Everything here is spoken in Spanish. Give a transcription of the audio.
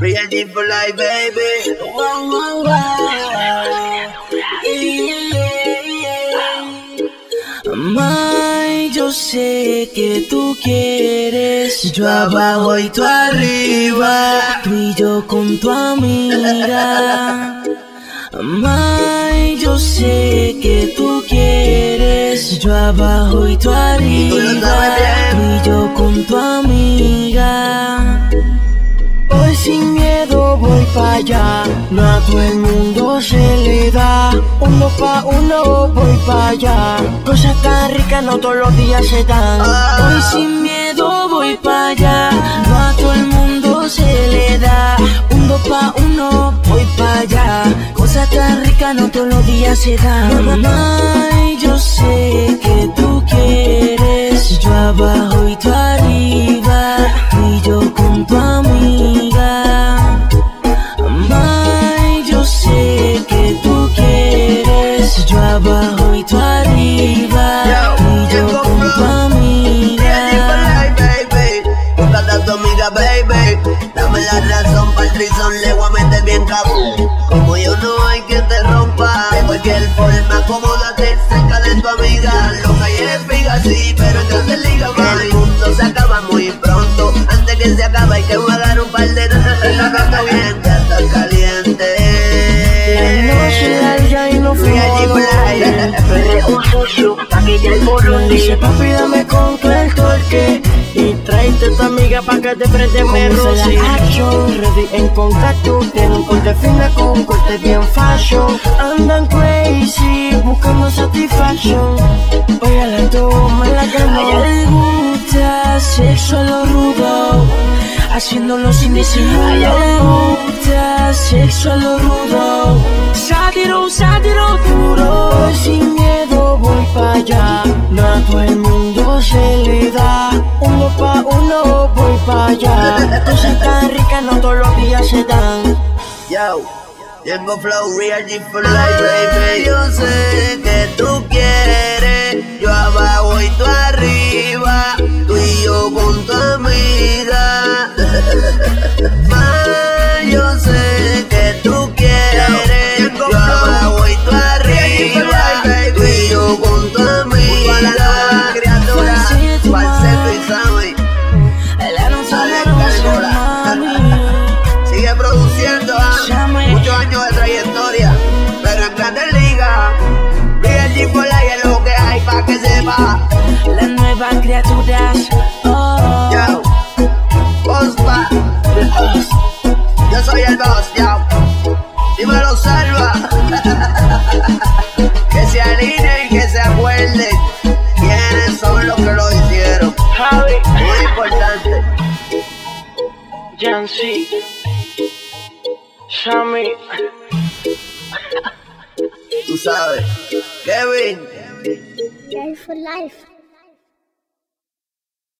Real G for life, baby. Wow, wow, wow. May, yo sé que tú quieres. Yo abajo y tú arriba. Tú y yo con tu amiga. May, yo sé que tú quieres. Yo abajo y tú arriba. Tú y yo con tu amiga sin miedo voy para allá. No a todo el mundo se le da. Uno pa' uno voy para allá. Cosas tan ricas no todos los días se dan. Hoy sin miedo voy para allá. No a todo el mundo se le da. Uno pa' uno voy para allá. Cosas tan ricas no todos los días se dan. Ay, yo sé que tú quieres. Yo abajo y tú baby. Dame la razón para el trison, le voy a meter bien cabrón. Como yo no hay quien te rompa. De cualquier forma, acomódate cerca de tu amiga. Lo que es sí, pero en grandes ligas. El mundo se acaba muy pronto. Antes que se acabe, hay que jugar un par de Está bien, ya está caliente. La no Real G for life. Un sucio, aquí ya el morro Dice papi dame con todo el torque A tu amiga pa' que te prende me roce action, ready en contacto Tiene un corte fina con un corte bien fashion. Andan crazy, buscando satisfaction Hoy a la toma la cama A ella le gusta sexo a lo rudo. Haciéndolo sin disimulo A ella le gusta sexo a lo rudo. Sátiro allá No a todo el mundo se le da. Uno pa' uno voy pa' allá. Cosas tan ricas no todos los días se dan. Yo, Yengo Flow, Real G for life, baby. Yo sé que Nuevas criaturas oh. Yo, Ospa, yo soy el boss, yo. Dímelo, salva. que se alineen, que se acuerden quiénes son los que lo hicieron. Javi, Muy importante. Jancy Sammy Tú sabes. Kevin. Life for life.